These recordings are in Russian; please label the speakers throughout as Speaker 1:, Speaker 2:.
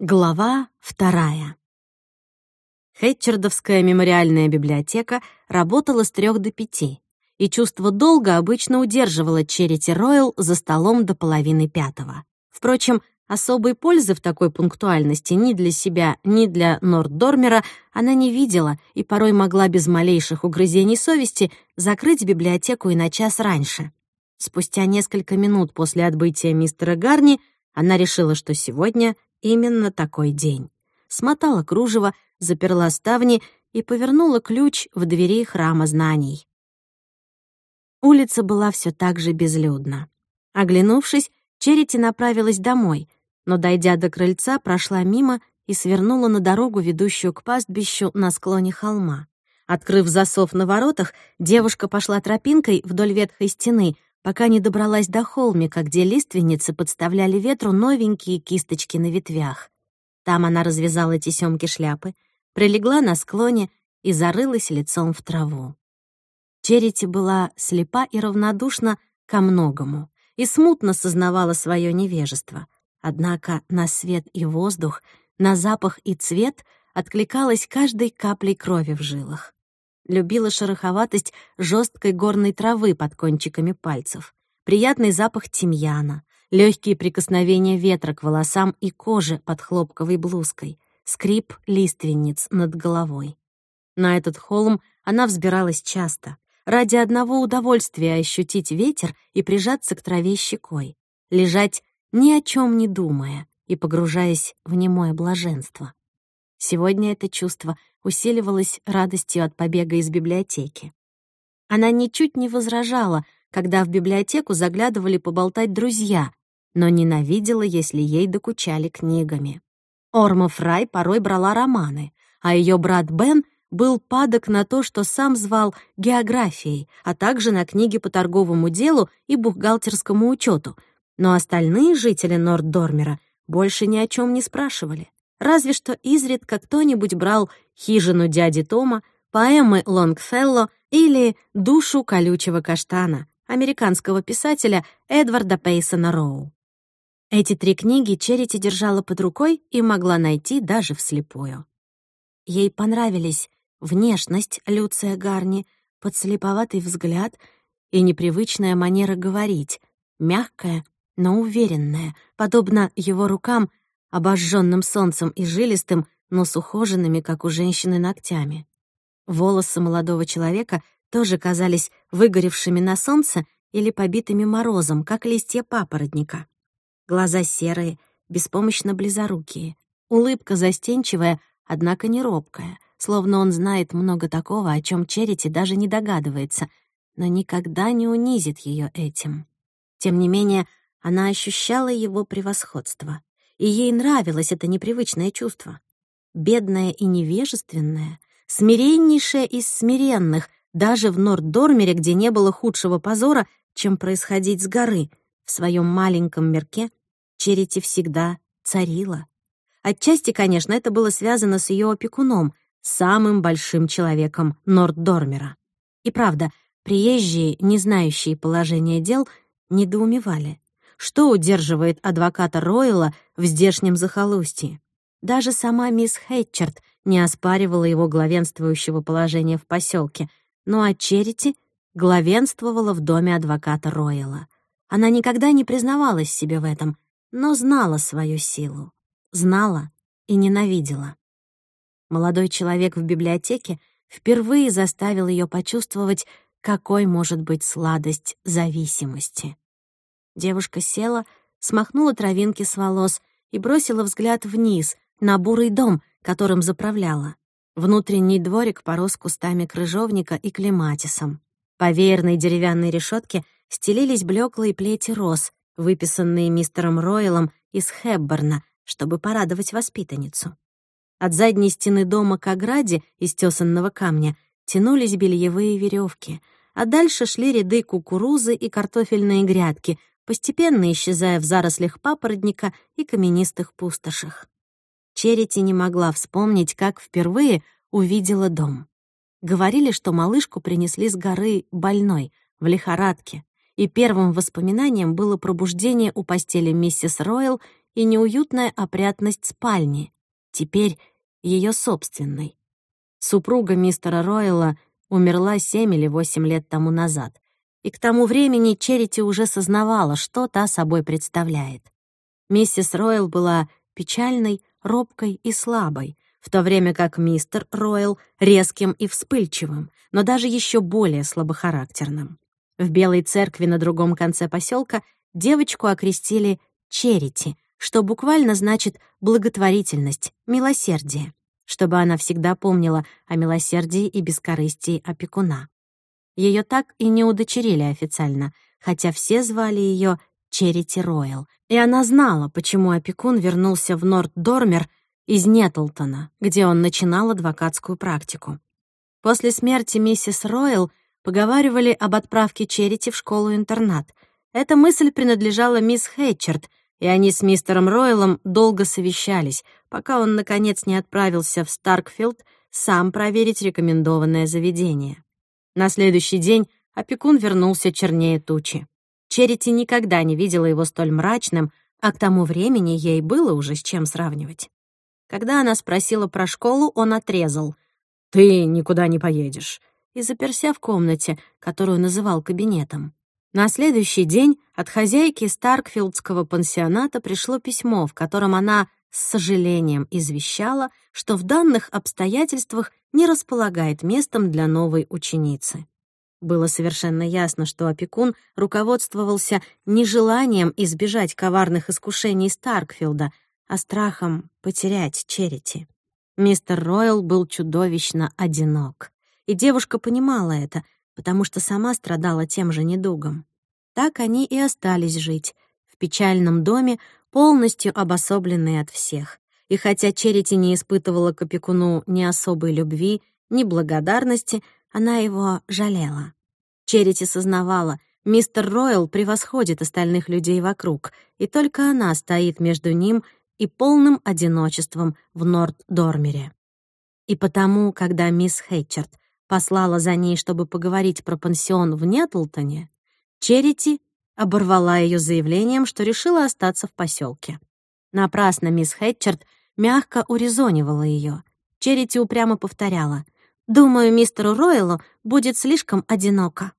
Speaker 1: Глава вторая. Хэтчердовская мемориальная библиотека работала с трех до пяти, и чувство долга обычно удерживало Черити Ройл за столом до половины пятого. Впрочем, особой пользы в такой пунктуальности ни для себя, ни для Норддормера она не видела и порой могла без малейших угрызений совести закрыть библиотеку и на час раньше. Спустя несколько минут после отбытия мистера Гарни она решила, что сегодня — именно такой день. Смотала кружево, заперла ставни и повернула ключ в двери храма знаний. Улица была все так же безлюдна. Оглянувшись, Черити направилась домой, но, дойдя до крыльца, прошла мимо и свернула на дорогу, ведущую к пастбищу на склоне холма. Открыв засов на воротах, девушка пошла тропинкой вдоль ветхой стены, пока не добралась до холмика, где лиственницы подставляли ветру новенькие кисточки на ветвях. Там она развязала тесёмки шляпы, прилегла на склоне и зарылась лицом в траву. Черити была слепа и равнодушна ко многому и смутно сознавала свое невежество. Однако на свет и воздух, на запах и цвет откликалась каждой каплей крови в жилах любила шероховатость жесткой горной травы под кончиками пальцев, приятный запах тимьяна, легкие прикосновения ветра к волосам и коже под хлопковой блузкой, скрип лиственниц над головой. На этот холм она взбиралась часто, ради одного удовольствия ощутить ветер и прижаться к траве щекой, лежать ни о чем не думая и погружаясь в немое блаженство. Сегодня это чувство усиливалось радостью от побега из библиотеки. Она ничуть не возражала, когда в библиотеку заглядывали поболтать друзья, но ненавидела, если ей докучали книгами. Орма Фрай порой брала романы, а ее брат Бен был падок на то, что сам звал географией, а также на книги по торговому делу и бухгалтерскому учету. Но остальные жители Норддормера больше ни о чем не спрашивали. Разве что изредка кто-нибудь брал «Хижину дяди Тома», поэмы Лонгфелло или «Душу колючего каштана» американского писателя Эдварда Пейсона Роу. Эти три книги Черити держала под рукой и могла найти даже вслепую. Ей понравились внешность Люция Гарни, подслеповатый взгляд и непривычная манера говорить, мягкая, но уверенная, подобно его рукам, обожженным солнцем и жилистым, но с ухоженными, как у женщины, ногтями. Волосы молодого человека тоже казались выгоревшими на солнце или побитыми морозом, как листья папоротника. Глаза серые, беспомощно близорукие. Улыбка застенчивая, однако не робкая, словно он знает много такого, о чем Черити даже не догадывается, но никогда не унизит ее этим. Тем не менее, она ощущала его превосходство и ей нравилось это непривычное чувство. Бедное и невежественное, смиреннейшее из смиренных, даже в Норддормере, где не было худшего позора, чем происходить с горы, в своем маленьком мирке Черити всегда царила. Отчасти, конечно, это было связано с ее опекуном, самым большим человеком Норддормера. И правда, приезжие, не знающие положения дел, недоумевали что удерживает адвоката Ройла в здешнем захолустье. Даже сама мисс Хэтчерт не оспаривала его главенствующего положения в поселке, но от Черити главенствовала в доме адвоката Ройла. Она никогда не признавалась себе в этом, но знала свою силу. Знала и ненавидела. Молодой человек в библиотеке впервые заставил ее почувствовать, какой может быть сладость зависимости. Девушка села, смахнула травинки с волос и бросила взгляд вниз, на бурый дом, которым заправляла. Внутренний дворик порос кустами крыжовника и клематисом. По веерной деревянной решетке стелились блеклые плети роз, выписанные мистером Ройлом из Хэбборна, чтобы порадовать воспитанницу. От задней стены дома к ограде из тесанного камня тянулись бельевые веревки, а дальше шли ряды кукурузы и картофельные грядки, постепенно исчезая в зарослях папоротника и каменистых пустошах. Черити не могла вспомнить, как впервые увидела дом. Говорили, что малышку принесли с горы больной, в лихорадке, и первым воспоминанием было пробуждение у постели миссис Ройл и неуютная опрятность спальни, теперь ее собственной. Супруга мистера Ройла умерла семь или восемь лет тому назад, и к тому времени Черити уже сознавала, что та собой представляет. Миссис Ройл была печальной, робкой и слабой, в то время как мистер Ройл — резким и вспыльчивым, но даже еще более слабохарактерным. В Белой церкви на другом конце поселка девочку окрестили Черити, что буквально значит благотворительность, милосердие, чтобы она всегда помнила о милосердии и бескорыстии опекуна. Ее так и не удочерили официально, хотя все звали ее Черити Ройл, и она знала, почему опекун вернулся в Норт-Дормер из Нетлтона, где он начинал адвокатскую практику. После смерти миссис Ройл поговаривали об отправке Черити в школу-интернат. Эта мысль принадлежала мисс Хэтчерт, и они с мистером Ройлом долго совещались, пока он, наконец, не отправился в Старкфилд сам проверить рекомендованное заведение. На следующий день опекун вернулся чернее тучи. Черити никогда не видела его столь мрачным, а к тому времени ей было уже с чем сравнивать. Когда она спросила про школу, он отрезал. «Ты никуда не поедешь», и заперся в комнате, которую называл кабинетом. На следующий день от хозяйки Старкфилдского пансионата пришло письмо, в котором она с сожалением извещала, что в данных обстоятельствах не располагает местом для новой ученицы. Было совершенно ясно, что опекун руководствовался не желанием избежать коварных искушений Старкфилда, а страхом потерять Черити. Мистер Ройл был чудовищно одинок, и девушка понимала это, потому что сама страдала тем же недугом. Так они и остались жить, в печальном доме, полностью обособленные от всех. И хотя Черити не испытывала к опекуну ни особой любви, ни благодарности, она его жалела. Черити сознавала, мистер Ройл превосходит остальных людей вокруг, и только она стоит между ним и полным одиночеством в Норд-Дормере. И потому, когда мисс Хэтчерт послала за ней, чтобы поговорить про пансион в Нетлтоне, Черити оборвала ее заявлением, что решила остаться в поселке. Напрасно мисс Хэтчерт мягко урезонивала ее. Черити упрямо повторяла. «Думаю, мистеру Ройлу будет слишком одиноко».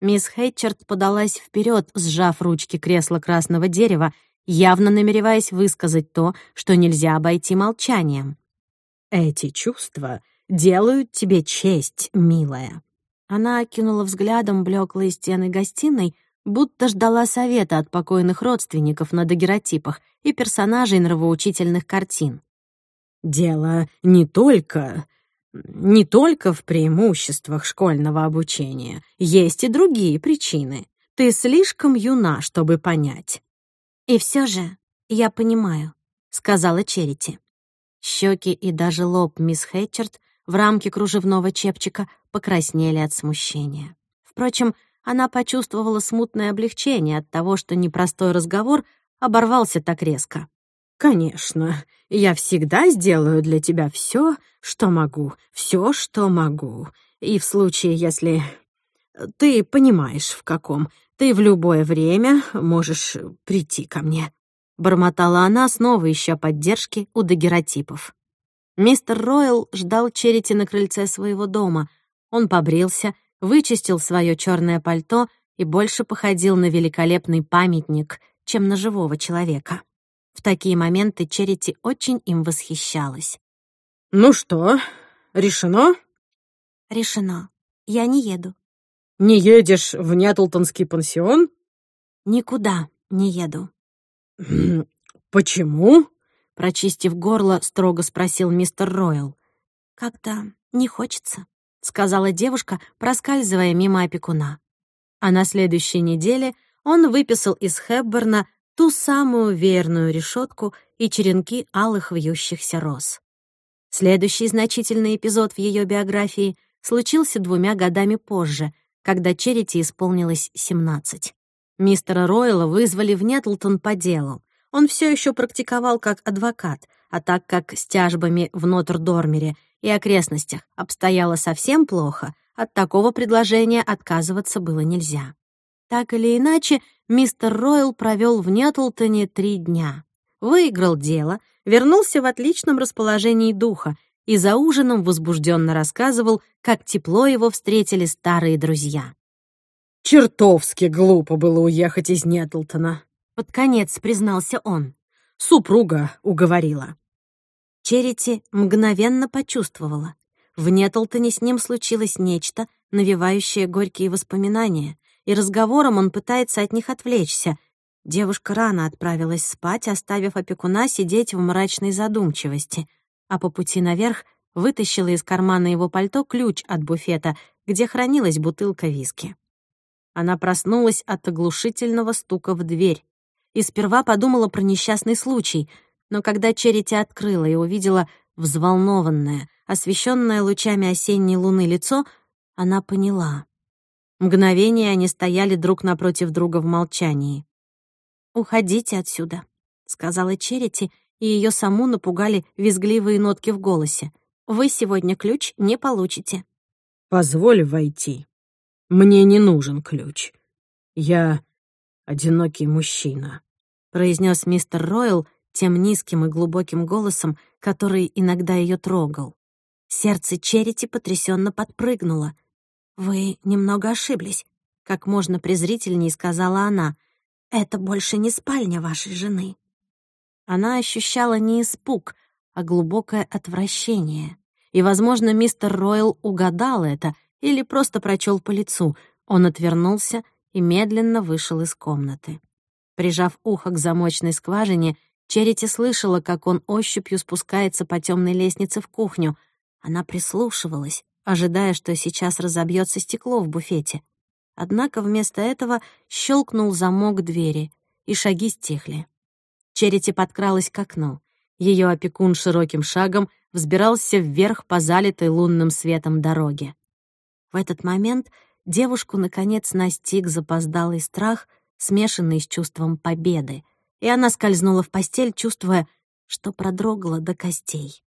Speaker 1: Мисс Хэтчерт подалась вперед, сжав ручки кресла красного дерева, явно намереваясь высказать то, что нельзя обойти молчанием. «Эти чувства делают тебе честь, милая». Она окинула взглядом блеклые стены гостиной, будто ждала совета от покойных родственников на дагеротипах и персонажей нравоучительных картин. «Дело не только... не только в преимуществах школьного обучения. Есть и другие причины. Ты слишком юна, чтобы понять». «И все же я понимаю», — сказала Черити. Щеки и даже лоб мисс Хэтчерт в рамке кружевного чепчика покраснели от смущения. Впрочем, она почувствовала смутное облегчение от того, что непростой разговор оборвался так резко. «Конечно, я всегда сделаю для тебя все, что могу, все, что могу. И в случае, если ты понимаешь, в каком, ты в любое время можешь прийти ко мне», — бормотала она, снова ища поддержки у дагеротипов. Мистер Ройл ждал Черити на крыльце своего дома. Он побрился, вычистил свое черное пальто и больше походил на великолепный памятник, чем на живого человека. В такие моменты Черити очень им восхищалась. «Ну что, решено?» «Решено. Я не еду».
Speaker 2: «Не едешь в Нятлтонский пансион?»
Speaker 1: «Никуда не еду».
Speaker 2: «Почему?»
Speaker 1: Прочистив горло, строго спросил мистер Ройл. «Как-то не хочется», — сказала девушка, проскальзывая мимо опекуна. А на следующей неделе он выписал из Хэбборна ту самую верную решетку и черенки алых вьющихся роз. Следующий значительный эпизод в ее биографии случился двумя годами позже, когда Черити исполнилось 17. Мистера Ройла вызвали в Нетлтон по делу. Он все еще практиковал как адвокат, а так как с тяжбами в Нотр-Дормере и окрестностях обстояло совсем плохо, от такого предложения отказываться было нельзя. Так или иначе, мистер Ройл провел в Нетлтоне три дня. выиграл дело, вернулся в отличном расположении духа и за ужином возбужденно рассказывал, как тепло его встретили старые друзья.
Speaker 2: «Чертовски глупо было уехать из Нетлтона», —
Speaker 1: под конец признался он.
Speaker 2: «Супруга уговорила».
Speaker 1: Черити мгновенно почувствовала. В Нетлтоне с ним случилось нечто, навевающее горькие воспоминания, и разговором он пытается от них отвлечься. Девушка рано отправилась спать, оставив опекуна сидеть в мрачной задумчивости, а по пути наверх вытащила из кармана его пальто ключ от буфета, где хранилась бутылка виски. Она проснулась от оглушительного стука в дверь и сперва подумала про несчастный случай, но когда Черити открыла и увидела взволнованное, освещенное лучами осенней луны лицо, она поняла. Мгновение они стояли друг напротив друга в молчании. «Уходите отсюда», — сказала Черити, и ее саму напугали визгливые нотки в голосе. «Вы сегодня ключ не получите».
Speaker 2: «Позволь войти. Мне не нужен ключ. Я одинокий мужчина», — произнес мистер Ройл тем низким и глубоким голосом, который иногда ее трогал. Сердце Черити потрясенно подпрыгнуло. «Вы немного ошиблись», — как можно презрительнее сказала она. «Это больше не спальня вашей жены». Она ощущала не испуг, а глубокое отвращение. И, возможно, мистер Ройл угадал это или просто прочел по лицу. Он отвернулся и медленно вышел из комнаты. Прижав ухо к замочной скважине, Черити слышала, как он ощупью спускается по темной лестнице в кухню — она прислушивалась, ожидая, что сейчас разобьется стекло в буфете. Однако вместо этого щелкнул замок двери, и шаги стихли. Черити подкралась к окну. Ее опекун широким шагом взбирался вверх по залитой лунным светом дороге. В этот момент девушку, наконец, настиг запоздалый страх, смешанный с чувством победы, и она скользнула в постель, чувствуя, что продрогла до костей.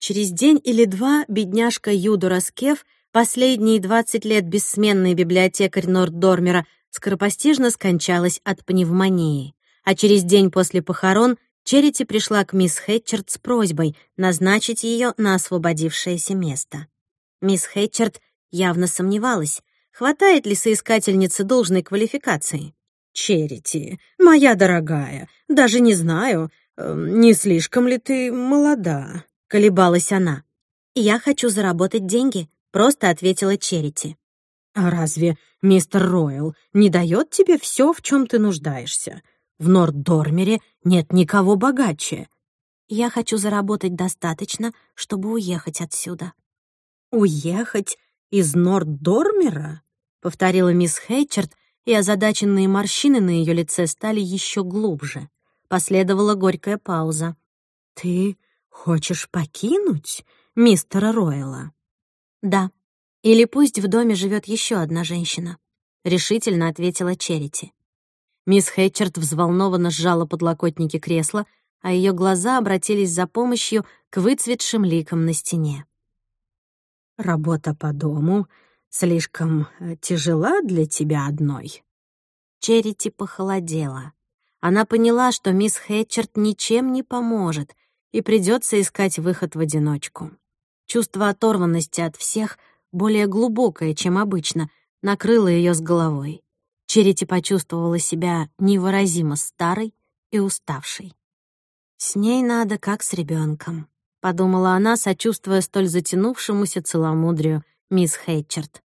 Speaker 2: Через день или два бедняжка Юдора Скеф, последние 20 лет бессменный библиотекарь Норддормера, скоропостижно скончалась от пневмонии. А через день после похорон Черити пришла к мисс Хэтчерт с просьбой назначить ее на освободившееся место. Мисс Хэтчерт явно сомневалась, хватает ли соискательницы должной квалификации. «Черити, моя дорогая, даже не знаю, э, не слишком ли ты молода?» колебалась она. «Я хочу заработать деньги», — просто ответила Черити. «А разве мистер Ройл не дает тебе все, в чем ты нуждаешься? В Норддормере нет никого богаче». «Я хочу заработать достаточно, чтобы уехать отсюда». «Уехать из Норддормера?» — повторила мисс Хейчерт, и озадаченные морщины на ее лице стали еще глубже. Последовала горькая пауза. «Ты «Хочешь покинуть мистера Ройла?» «Да. Или пусть в доме живет еще одна женщина», — решительно ответила Черити. Мисс Хэтчерт взволнованно сжала подлокотники кресла, а ее глаза обратились за помощью к выцветшим ликам на стене. «Работа по дому слишком э, тяжела для тебя одной?» Черити похолодела. Она поняла, что мисс Хэтчерт ничем не поможет, и придется искать выход в одиночку. Чувство оторванности от всех, более глубокое, чем обычно, накрыло ее с головой. Черити почувствовала себя невыразимо старой и уставшей. «С ней надо, как с ребенком, подумала она, сочувствуя столь затянувшемуся целомудрию мисс Хейчерт.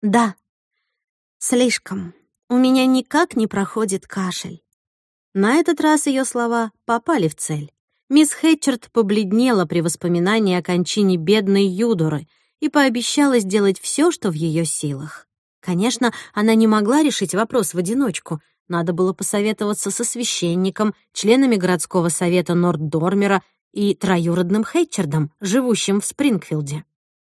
Speaker 2: «Да, слишком. У меня никак не проходит кашель». На этот раз ее слова попали в цель. Мисс Хэтчерт побледнела при воспоминании о кончине бедной Юдоры и пообещала сделать все, что в ее силах. Конечно, она не могла решить вопрос в одиночку. Надо было посоветоваться со священником, членами городского совета Норддормера и троюродным Хэтчердом, живущим в Спрингфилде.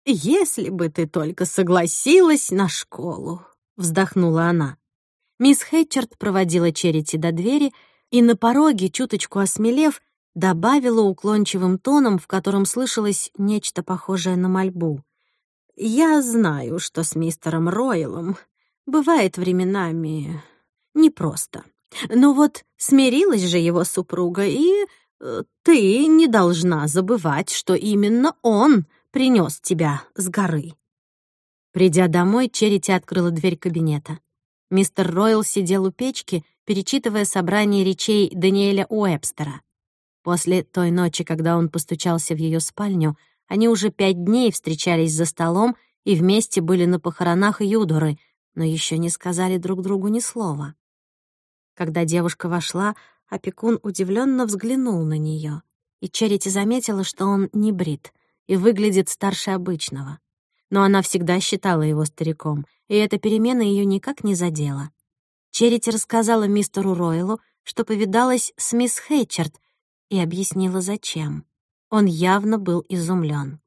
Speaker 2: «Если бы ты только согласилась на школу», — вздохнула она. Мисс Хэтчерд проводила Черити до двери, и на пороге, чуточку осмелев, добавила уклончивым тоном, в котором слышалось нечто похожее на мольбу. «Я знаю, что с мистером Ройлом бывает временами непросто.
Speaker 1: Ну вот, смирилась же его супруга, и э, ты не должна забывать, что именно он принес тебя с горы. Придя домой, Черити открыла дверь кабинета. Мистер Ройл сидел у печки, перечитывая собрание речей Даниэля Уэбстера. После той ночи, когда он постучался в ее спальню, они уже пять дней встречались за столом и вместе были на похоронах Юдоры, но еще не сказали друг другу ни слова. Когда девушка вошла, опекун удивленно взглянул на нее, и Черити заметила, что он не брит и выглядит старше обычного. Но она всегда считала его стариком, и эта перемена ее никак не задела. Черити рассказала мистеру Ройлу, что повидалась с мисс Хейчерт, и объяснила, зачем. Он явно был изумлен.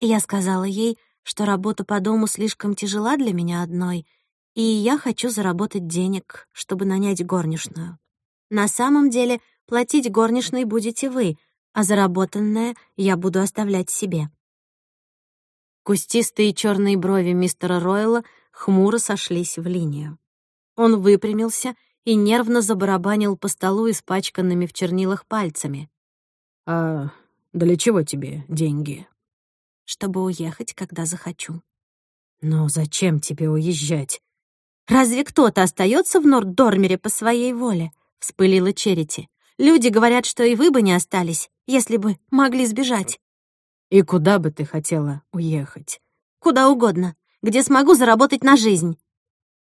Speaker 1: Я сказала ей, что работа по дому слишком тяжела для меня одной, и я хочу заработать денег, чтобы нанять горничную. На самом деле, платить горничной будете вы, а заработанное я буду оставлять себе. Кустистые черные брови мистера Ройла хмуро сошлись в линию. Он выпрямился и нервно забарабанил по столу испачканными в чернилах пальцами.
Speaker 2: «А для чего тебе деньги?»
Speaker 1: «Чтобы уехать, когда захочу».
Speaker 2: «Но зачем тебе уезжать?»
Speaker 1: «Разве кто-то остается в Норд-Дормере по своей воле?» — вспылила Черити. «Люди говорят, что и вы бы не остались, если бы могли сбежать».
Speaker 2: «И куда бы ты хотела уехать?»
Speaker 1: «Куда угодно, где смогу заработать на жизнь.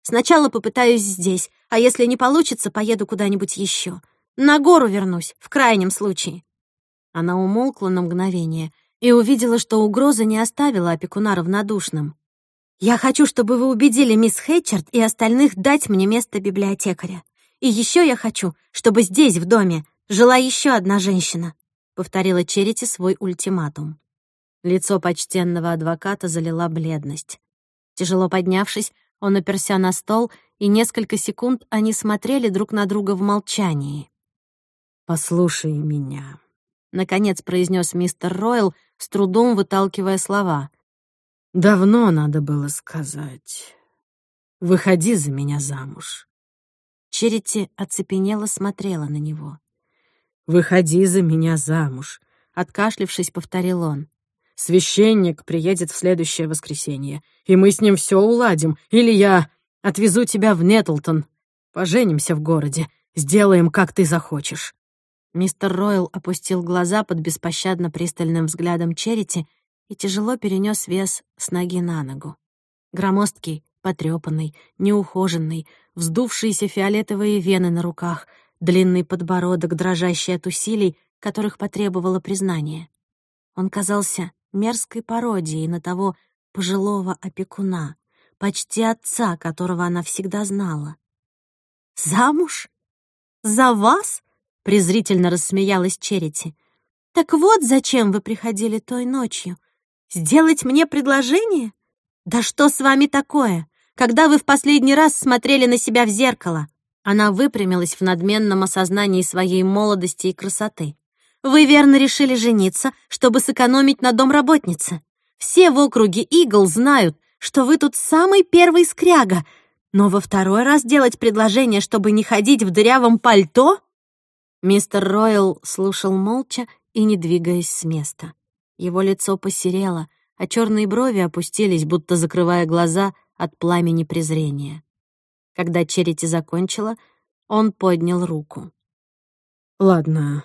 Speaker 1: Сначала попытаюсь здесь, а если не получится, поеду куда-нибудь еще. На гору вернусь, в крайнем случае». Она умолкла на мгновение и увидела, что угроза не оставила опекуна равнодушным. «Я хочу, чтобы вы убедили мисс Хэтчерт и остальных дать мне место библиотекаря. И еще я хочу, чтобы здесь, в доме, жила еще одна женщина», — повторила Черити свой ультиматум. Лицо почтенного адвоката залила бледность. Тяжело поднявшись, он оперся на стол, и несколько секунд они смотрели друг на друга в молчании.
Speaker 2: «Послушай меня», —
Speaker 1: наконец произнес мистер Ройл, с трудом выталкивая слова.
Speaker 2: «Давно надо было сказать. Выходи за меня замуж».
Speaker 1: Черити оцепенело смотрела на него.
Speaker 2: «Выходи за меня замуж», — откашлившись, повторил он. Священник приедет в следующее воскресенье, и мы с ним все уладим. Или я отвезу тебя в Нетлтон. Поженимся в городе. Сделаем, как ты захочешь».
Speaker 1: Мистер Ройл опустил глаза под беспощадно пристальным взглядом Черити и тяжело перенес вес с ноги на ногу. Громоздкий, потрепанный, неухоженный, вздувшиеся фиолетовые вены на руках, длинный подбородок, дрожащий от усилий, которых потребовало признание. Он казался мерзкой пародией на того пожилого опекуна, почти отца, которого она всегда знала. «Замуж? За вас?» — презрительно рассмеялась Черити. «Так вот зачем вы приходили той ночью. Сделать мне предложение? Да что с вами такое? Когда вы в последний раз смотрели на себя в зеркало?» Она выпрямилась в надменном осознании своей молодости и красоты. Вы верно решили жениться, чтобы сэкономить на домработнице. Все в округе Игл знают, что вы тут самый первый скряга, но во второй раз делать предложение, чтобы не ходить в дырявом пальто?» Мистер Ройл слушал молча и не двигаясь с места. Его лицо посерело, а черные брови опустились, будто закрывая глаза от пламени презрения. Когда Черити закончила, он поднял руку.
Speaker 2: «Ладно,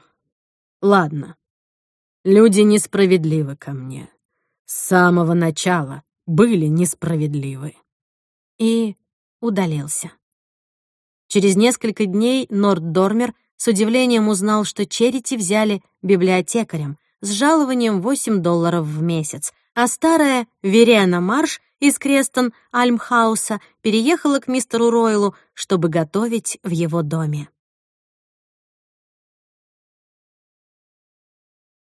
Speaker 2: Ладно. Люди несправедливы ко мне. С самого начала были несправедливы.
Speaker 1: И удалился. Через несколько дней Норд Дормер с удивлением узнал, что Черити взяли библиотекарем с жалованием 8 долларов в месяц, а старая Верена Марш из Крестон Альмхауса переехала к мистеру Ройлу, чтобы готовить в его доме.